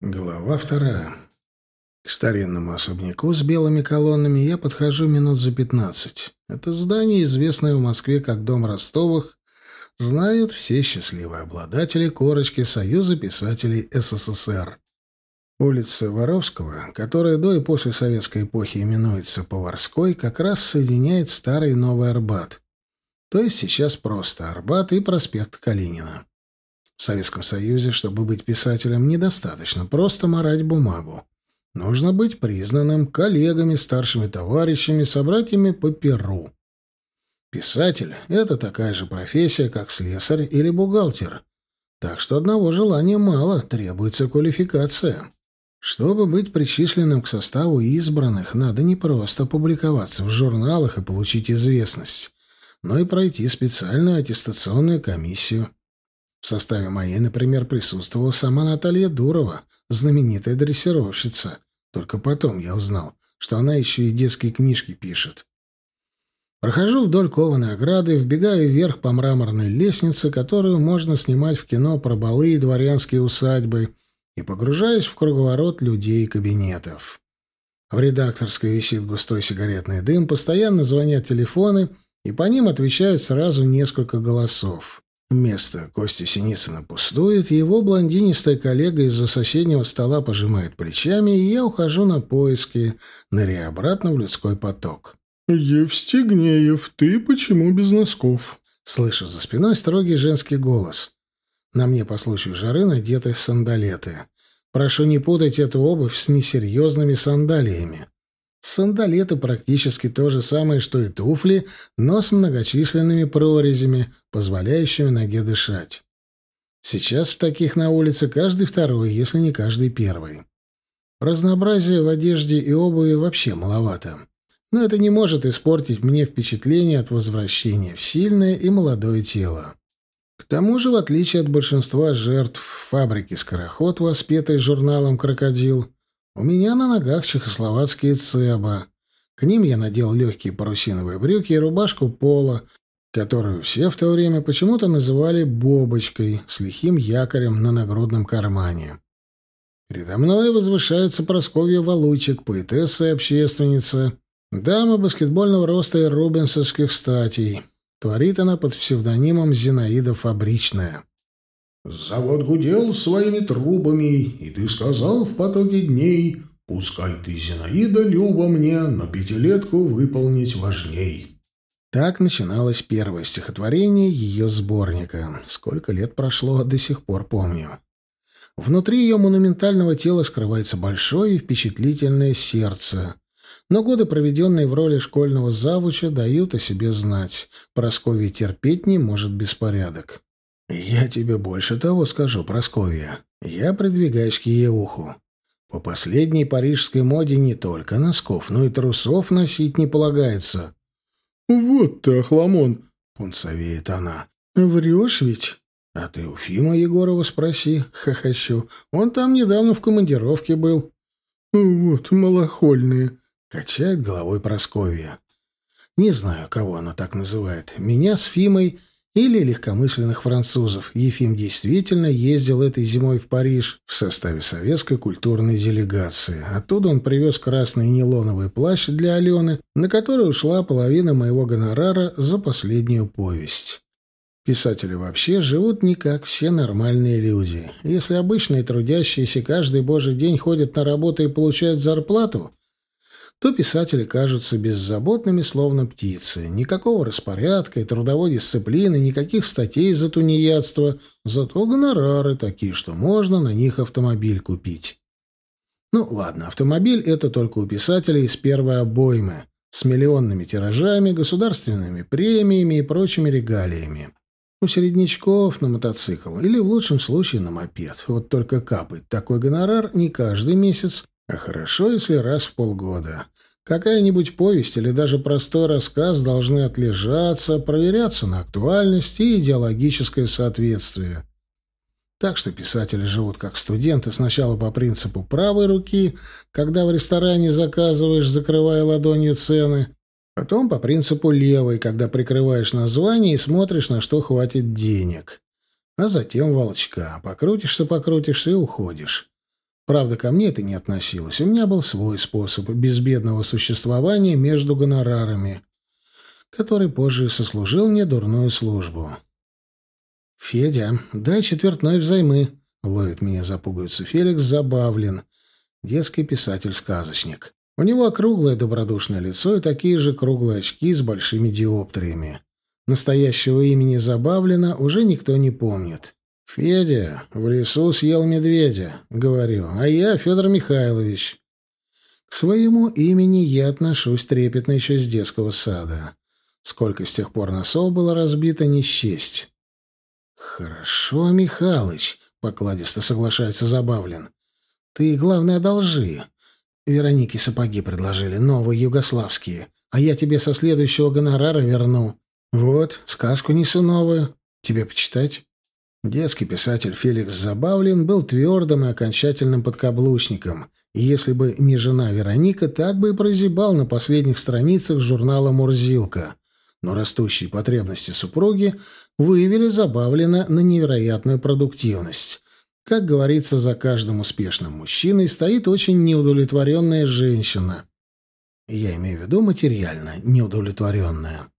Глава вторая. К старинному особняку с белыми колоннами я подхожу минут за пятнадцать. Это здание, известное в Москве как Дом Ростовых, знают все счастливые обладатели корочки Союза писателей СССР. Улица Воровского, которая до и после советской эпохи именуется Поварской, как раз соединяет Старый и Новый Арбат. То есть сейчас просто Арбат и проспект Калинина. В Советском Союзе, чтобы быть писателем, недостаточно просто морать бумагу. Нужно быть признанным коллегами, старшими товарищами, собратьями по перу. Писатель — это такая же профессия, как слесарь или бухгалтер. Так что одного желания мало, требуется квалификация. Чтобы быть причисленным к составу избранных, надо не просто публиковаться в журналах и получить известность, но и пройти специальную аттестационную комиссию. В составе моей, например, присутствовала сама Наталья Дурова, знаменитая дрессировщица. Только потом я узнал, что она еще и детские книжки пишет. Прохожу вдоль кованой ограды, вбегаю вверх по мраморной лестнице, которую можно снимать в кино про балы и дворянские усадьбы, и погружаюсь в круговорот людей и кабинетов. В редакторской висит густой сигаретный дым, постоянно звонят телефоны, и по ним отвечают сразу несколько голосов. Место Кости Синицына пустует, его блондинистая коллега из-за соседнего стола пожимает плечами, и я ухожу на поиски, ныряя обратно в людской поток. «Евстигнеев, ты почему без носков?» Слышу за спиной строгий женский голос. На мне по случаю жары надеты сандалеты. Прошу не путать эту обувь с несерьезными сандалиями. Сандалеты практически то же самое, что и туфли, но с многочисленными прорезями, позволяющими ноге дышать. Сейчас в таких на улице каждый второй, если не каждый первый. Разнообразия в одежде и обуви вообще маловато. Но это не может испортить мне впечатление от возвращения в сильное и молодое тело. К тому же, в отличие от большинства жертв фабрики «Скороход», воспетой журналом «Крокодил», у меня на ногах чехословацкие цеба. К ним я надел легкие парусиновые брюки и рубашку пола, которую все в то время почему-то называли «бобочкой» с лихим якорем на нагрудном кармане. Передо мной возвышается Просковья Валучик, поэтесса и общественница, дама баскетбольного роста и рубинсовских статей. Творит она под псевдонимом Зинаида Фабричная. Завод гудел своими трубами, и ты сказал в потоке дней, «Пускай ты, Зинаида, люба мне, но пятилетку выполнить важней». Так начиналось первое стихотворение ее сборника. Сколько лет прошло, до сих пор помню. Внутри ее монументального тела скрывается большое и впечатлительное сердце. Но годы, проведенные в роли школьного завуча, дают о себе знать. Прасковья терпеть не может беспорядок. «Я тебе больше того скажу, Просковья. Я придвигаюсь к ее уху. По последней парижской моде не только носков, но и трусов носить не полагается». «Вот ты, охламон!» — пунцовеет она. «Врешь ведь?» «А ты у Фима Егорова спроси», — хохочу. «Он там недавно в командировке был». «Вот малохольные», — качает головой Просковья. Не знаю, кого она так называет. Меня с Фимой или легкомысленных французов. Ефим действительно ездил этой зимой в Париж в составе советской культурной делегации. Оттуда он привез красный нейлоновый плащ для Алены, на который ушла половина моего гонорара за последнюю повесть. Писатели вообще живут не как все нормальные люди. Если обычные трудящиеся каждый божий день ходят на работу и получают зарплату, то писатели кажутся беззаботными, словно птицы. Никакого распорядка и трудовой дисциплины, никаких статей за тунеядство, зато гонорары такие, что можно на них автомобиль купить. Ну, ладно, автомобиль — это только у писателей из первой обоймы, с миллионными тиражами, государственными премиями и прочими регалиями. У середнячков на мотоцикл или, в лучшем случае, на мопед. Вот только капает такой гонорар не каждый месяц, а хорошо, если раз в полгода. Какая-нибудь повесть или даже простой рассказ должны отлежаться, проверяться на актуальность и идеологическое соответствие. Так что писатели живут как студенты сначала по принципу правой руки, когда в ресторане заказываешь, закрывая ладонью цены, потом по принципу левой, когда прикрываешь название и смотришь, на что хватит денег. А затем волчка. Покрутишься, покрутишься и уходишь. Правда, ко мне это не относилось. У меня был свой способ безбедного существования между гонорарами, который позже сослужил мне дурную службу. «Федя, дай четвертной взаймы», — ловит меня за пуговицу Феликс Забавлен, детский писатель-сказочник. У него круглое добродушное лицо и такие же круглые очки с большими диоптриями. Настоящего имени Забавлена уже никто не помнит. «Федя в лесу съел медведя», — говорю, — «а я Федор Михайлович». К своему имени я отношусь трепетно еще с детского сада. Сколько с тех пор носов было разбито, не счесть. «Хорошо, Михалыч», — покладисто соглашается Забавлен. «Ты, главное, одолжи. Веронике сапоги предложили, новые югославские, а я тебе со следующего гонорара верну. Вот, сказку несу новую. Тебе почитать?» Детский писатель Феликс Забавлен был твердым и окончательным подкаблучником, и если бы не жена Вероника, так бы и прозябал на последних страницах журнала «Мурзилка». Но растущие потребности супруги выявили Забавлена на невероятную продуктивность. Как говорится, за каждым успешным мужчиной стоит очень неудовлетворенная женщина. Я имею в виду материально неудовлетворенная.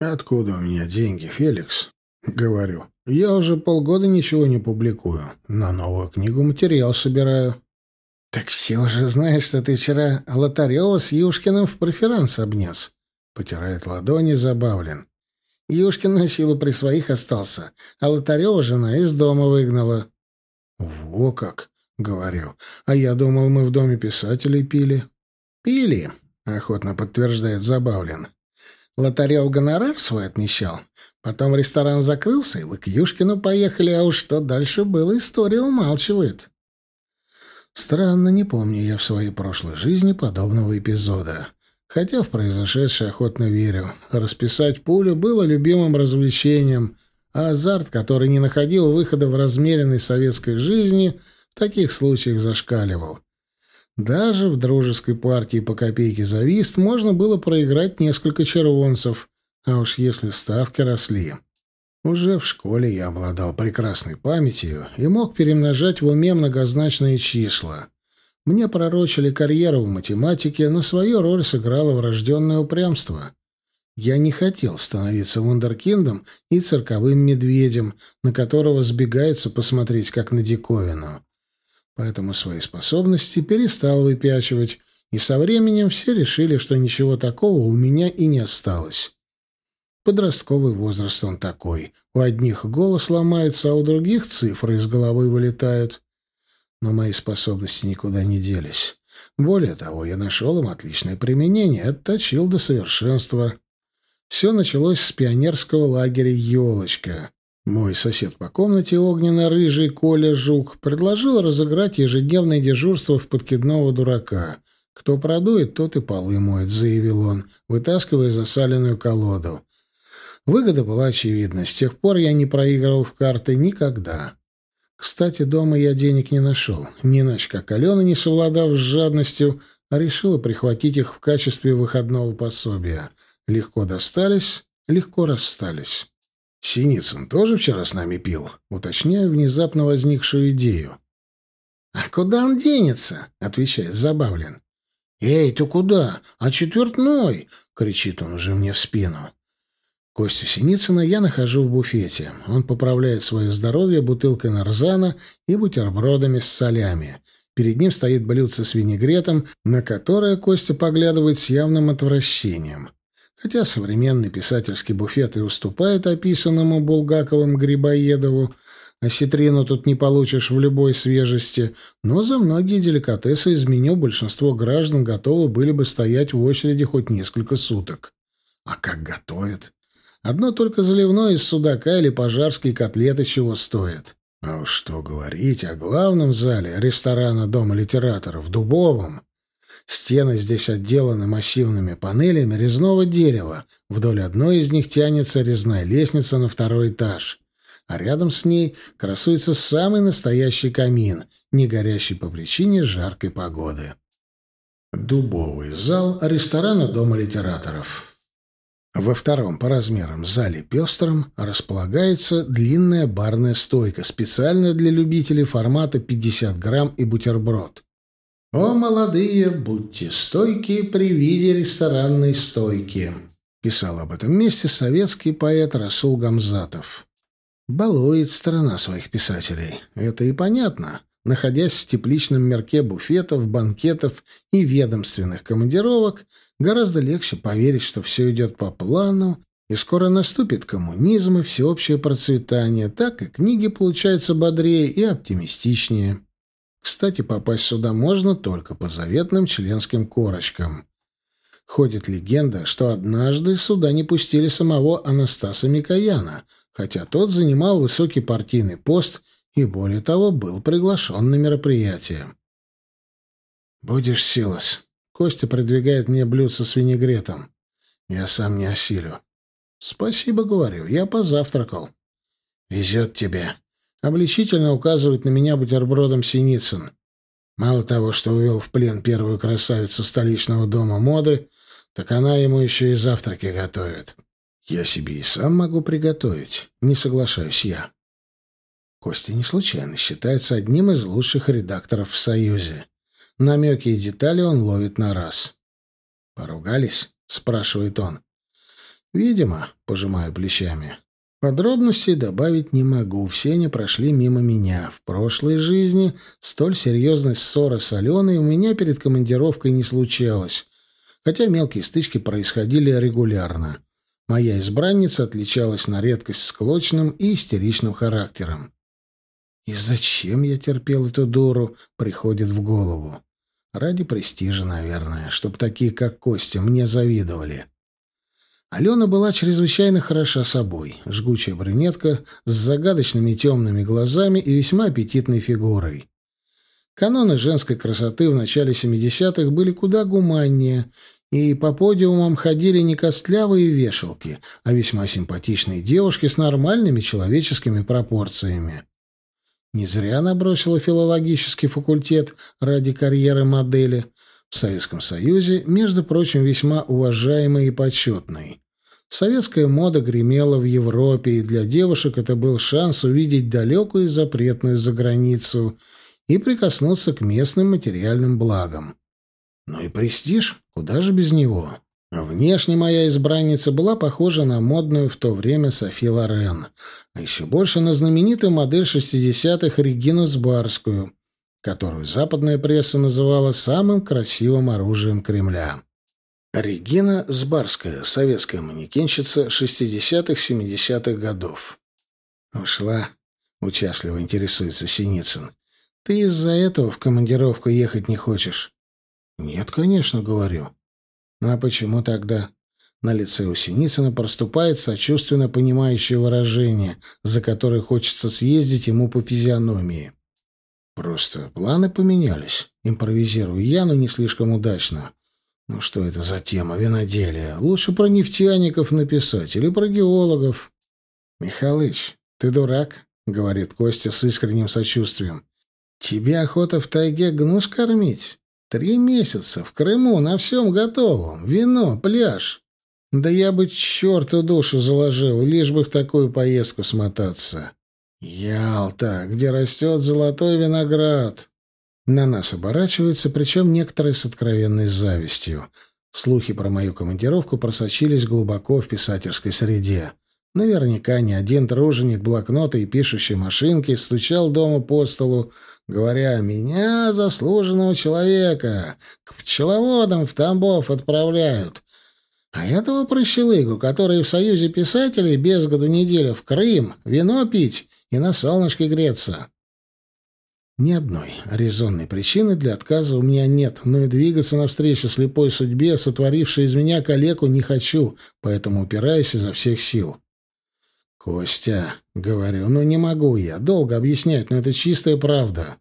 «Откуда у меня деньги, Феликс?» «Говорю. Я уже полгода ничего не публикую. На новую книгу материал собираю». «Так все же знаешь, что ты вчера Лотарева с Юшкиным в преферанс обнес», — потирает ладони забавлен. «Юшкин на силу при своих остался, а Лотарева жена из дома выгнала». «Во как!» — говорю. «А я думал, мы в доме писателей пили». «Пили», — охотно подтверждает Забавлен. Лотарев гонорар свой отмечал. Потом ресторан закрылся, и вы к Юшкину поехали, а уж что дальше было, история умалчивает. Странно, не помню я в своей прошлой жизни подобного эпизода. Хотя в произошедшее охотно верю. Расписать пулю было любимым развлечением, а азарт, который не находил выхода в размеренной советской жизни, в таких случаях зашкаливал. Даже в дружеской партии по копейке за вист можно было проиграть несколько червонцев, а уж если ставки росли. Уже в школе я обладал прекрасной памятью и мог перемножать в уме многозначные числа. Мне пророчили карьеру в математике, но свою роль сыграло врожденное упрямство. Я не хотел становиться вундеркиндом и цирковым медведем, на которого сбегаются посмотреть как на диковину. Поэтому свои способности перестал выпячивать, и со временем все решили, что ничего такого у меня и не осталось. Подростковый возраст он такой. У одних голос ломается, а у других цифры из головы вылетают. Но мои способности никуда не делись. Более того, я нашел им отличное применение, отточил до совершенства. Все началось с пионерского лагеря «Елочка». Мой сосед по комнате, огненно-рыжий Коля Жук, предложил разыграть ежедневное дежурство в подкидного дурака. «Кто продует, тот и полы моет», — заявил он, вытаскивая засаленную колоду. Выгода была очевидна. С тех пор я не проигрывал в карты никогда. Кстати, дома я денег не нашел. Не иначе, как Алена, не совладав с жадностью, а решила прихватить их в качестве выходного пособия — Легко достались, легко расстались. Синицын тоже вчера с нами пил, уточняю внезапно возникшую идею. «А куда он денется?» — отвечает Забавлен. «Эй, ты куда? А четвертной?» — кричит он уже мне в спину. Костю Синицына я нахожу в буфете. Он поправляет свое здоровье бутылкой нарзана и бутербродами с солями. Перед ним стоит блюдце с винегретом, на которое Костя поглядывает с явным отвращением. Хотя современный писательский буфет и уступает описанному Булгаковым Грибоедову, ситрину тут не получишь в любой свежести, но за многие деликатесы из меню большинство граждан готовы были бы стоять в очереди хоть несколько суток. А как готовят? Одно только заливное из судака или пожарские котлеты чего стоят. А уж что говорить о главном зале ресторана Дома литераторов, Дубовом. Стены здесь отделаны массивными панелями резного дерева. Вдоль одной из них тянется резная лестница на второй этаж. А рядом с ней красуется самый настоящий камин, не горящий по причине жаркой погоды. Дубовый зал ресторана Дома литераторов. Во втором по размерам зале пестром располагается длинная барная стойка, специально для любителей формата 50 грамм и бутерброд. «О, молодые, будьте стойки при виде ресторанной стойки», — писал об этом месте советский поэт Расул Гамзатов. Балует страна своих писателей. Это и понятно. Находясь в тепличном мерке буфетов, банкетов и ведомственных командировок, гораздо легче поверить, что все идет по плану, и скоро наступит коммунизм и всеобщее процветание, так и книги получаются бодрее и оптимистичнее. Кстати, попасть сюда можно только по заветным членским корочкам. Ходит легенда, что однажды сюда не пустили самого Анастаса Микояна, хотя тот занимал высокий партийный пост и, более того, был приглашен на мероприятие. «Будешь, Силос?» Костя продвигает мне блюдце с винегретом. Я сам не осилю. «Спасибо, — говорю, — я позавтракал». «Везет тебе», — обличительно указывает на меня бутербродом Синицын. Мало того, что увел в плен первую красавицу столичного дома моды, так она ему еще и завтраки готовит. Я себе и сам могу приготовить, не соглашаюсь я. Костя не случайно считается одним из лучших редакторов в Союзе. Намеки и детали он ловит на раз. «Поругались?» — спрашивает он. «Видимо», — пожимаю плечами. Подробностей добавить не могу, все они прошли мимо меня. В прошлой жизни столь серьезной ссоры с Аленой у меня перед командировкой не случалось, хотя мелкие стычки происходили регулярно. Моя избранница отличалась на редкость склочным и истеричным характером. И зачем я терпел эту дуру, приходит в голову. Ради престижа, наверное, чтобы такие, как Костя, мне завидовали. Алена была чрезвычайно хороша собой. Жгучая брюнетка с загадочными темными глазами и весьма аппетитной фигурой. Каноны женской красоты в начале 70-х были куда гуманнее, и по подиумам ходили не костлявые вешалки, а весьма симпатичные девушки с нормальными человеческими пропорциями. Не зря она бросила филологический факультет ради карьеры модели. В Советском Союзе, между прочим, весьма уважаемой и почетной. Советская мода гремела в Европе, и для девушек это был шанс увидеть далекую и запретную заграницу и прикоснуться к местным материальным благам. Ну и престиж, куда же без него? Внешне моя избранница была похожа на модную в то время Софи Лорен, а еще больше на знаменитую модель 60-х Регину Сбарскую, которую западная пресса называла самым красивым оружием Кремля. Регина Сбарская, советская манекенщица 60-70-х годов. «Ушла», — участливо интересуется Синицын. «Ты из-за этого в командировку ехать не хочешь?» «Нет, конечно, — говорю. Ну а почему тогда? На лице у Синицына проступает сочувственно понимающее выражение, за которое хочется съездить ему по физиономии. Просто планы поменялись. Импровизирую я, но не слишком удачно. Ну что это за тема виноделия? Лучше про нефтяников написать или про геологов. Михалыч, ты дурак, говорит Костя с искренним сочувствием. Тебе охота в тайге гнус кормить? Три месяца в Крыму на всем готовом. Вино, пляж. Да я бы черту душу заложил, лишь бы в такую поездку смотаться. Ялта, где растет золотой виноград. На нас оборачиваются, причем некоторые с откровенной завистью. Слухи про мою командировку просочились глубоко в писательской среде. Наверняка ни один труженик блокнота и пишущей машинки стучал дома по столу, говоря «Меня, заслуженного человека, к пчеловодам в Тамбов отправляют». А этого прощелыгу, который в Союзе писателей без году неделя в Крым, вино пить и на солнышке греться. Ни одной резонной причины для отказа у меня нет, но и двигаться навстречу слепой судьбе, сотворившей из меня калеку, не хочу, поэтому упираюсь изо всех сил. «Костя», — говорю, — «ну не могу я. Долго объяснять, но это чистая правда.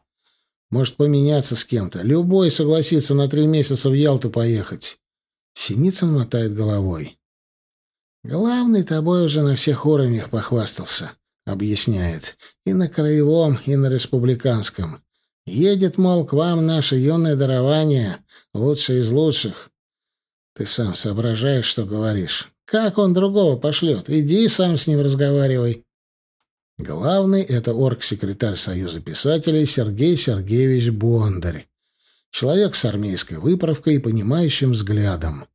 Может поменяться с кем-то. Любой согласится на три месяца в Ялту поехать». Синицын мотает головой. «Главный тобой уже на всех уровнях похвастался», — объясняет. «И на краевом, и на республиканском. Едет, мол, к вам наше юное дарование, лучшее из лучших. Ты сам соображаешь, что говоришь. Как он другого пошлет? Иди сам с ним разговаривай. Главный — это орг-секретарь Союза писателей Сергей Сергеевич Бондарь. Человек с армейской выправкой и понимающим взглядом.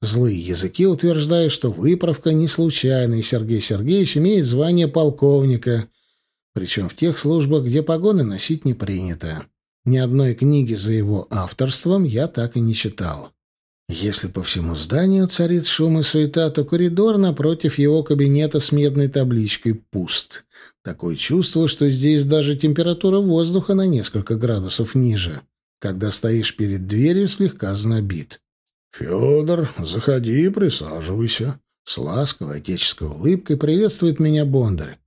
Злые языки утверждают, что выправка не случайная, и Сергей Сергеевич имеет звание полковника, причем в тех службах, где погоны носить не принято. Ни одной книги за его авторством я так и не читал. Если по всему зданию царит шум и суета, то коридор напротив его кабинета с медной табличкой пуст. Такое чувство, что здесь даже температура воздуха на несколько градусов ниже. Когда стоишь перед дверью, слегка знобит. «Федор, заходи и присаживайся». С ласковой отеческой улыбкой приветствует меня Бондарь.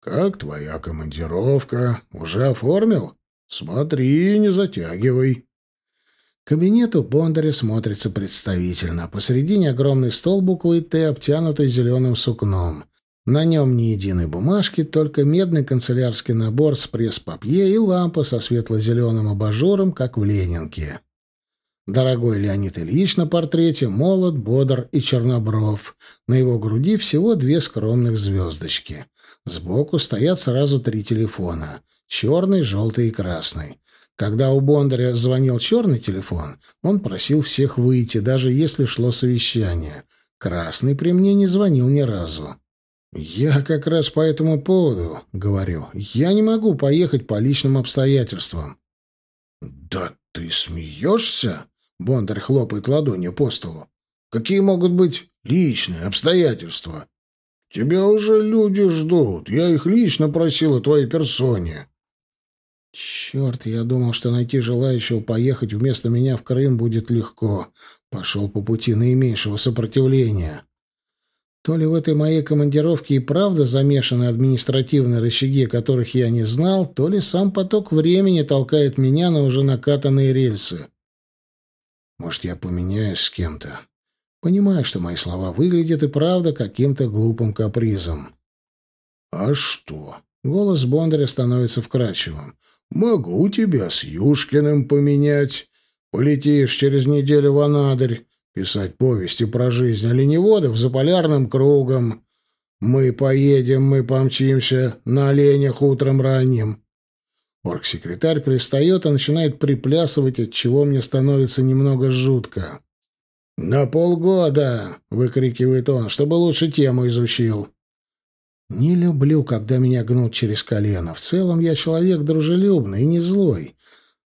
«Как твоя командировка? Уже оформил? Смотри, не затягивай». Кабинет у Бондаря смотрится представительно. Посредине огромный стол буквой «Т», обтянутый зеленым сукном. На нем ни единой бумажки, только медный канцелярский набор с пресс-папье и лампа со светло-зеленым абажуром, как в Ленинке. Дорогой Леонид Ильич на портрете молод, бодр и чернобров. На его груди всего две скромных звездочки. Сбоку стоят сразу три телефона — черный, желтый и красный. Когда у Бондаря звонил черный телефон, он просил всех выйти, даже если шло совещание. Красный при мне не звонил ни разу. «Я как раз по этому поводу, — говорю, — я не могу поехать по личным обстоятельствам». «Да ты смеешься?» — Бондарь хлопает ладонью по столу. «Какие могут быть личные обстоятельства? Тебя уже люди ждут. Я их лично просил о твоей персоне». Черт, я думал, что найти желающего поехать вместо меня в Крым будет легко. Пошел по пути наименьшего сопротивления. То ли в этой моей командировке и правда замешаны административные рычаги, которых я не знал, то ли сам поток времени толкает меня на уже накатанные рельсы. Может, я поменяюсь с кем-то. Понимаю, что мои слова выглядят и правда каким-то глупым капризом. «А что?» Голос Бондаря становится вкрадчивым. Могу тебя с Юшкиным поменять. Полетишь через неделю в Анадырь писать повести про жизнь оленеводов за полярным кругом. Мы поедем, мы помчимся на оленях утром ранним. Оргсекретарь пристает и начинает приплясывать, от чего мне становится немного жутко. «На полгода!» — выкрикивает он, чтобы лучше тему изучил. Не люблю, когда меня гнут через колено. В целом я человек дружелюбный и не злой.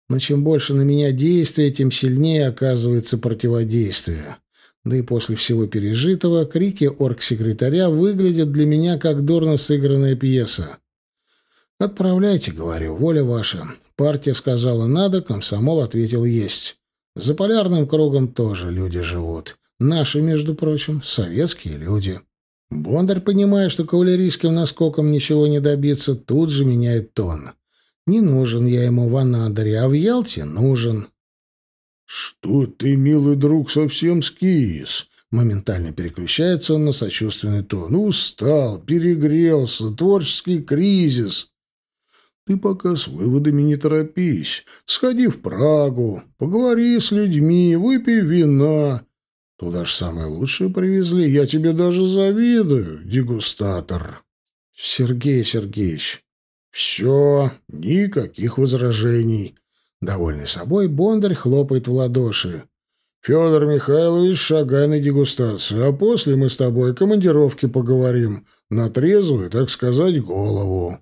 Но чем больше на меня действия, тем сильнее оказывается противодействие. Да и после всего пережитого крики оргсекретаря выглядят для меня как дурно сыгранная пьеса. «Отправляйте», — говорю, — «воля ваша». Партия сказала «надо», комсомол ответил «есть». За полярным кругом тоже люди живут. Наши, между прочим, советские люди. Бондарь, понимая, что кавалерийским наскоком ничего не добиться, тут же меняет тон. Не нужен я ему в Анадыре, а в Ялте нужен. «Что ты, милый друг, совсем скис?» Моментально переключается он на сочувственный тон. «Устал, перегрелся, творческий кризис». «Ты пока с выводами не торопись. Сходи в Прагу, поговори с людьми, выпей вина. Туда ж самое лучшее привезли. Я тебе даже завидую, дегустатор. Сергей Сергеевич. Все, никаких возражений. Довольный собой, Бондарь хлопает в ладоши. Федор Михайлович, шагай на дегустацию, а после мы с тобой о командировке поговорим. На трезвую, так сказать, голову.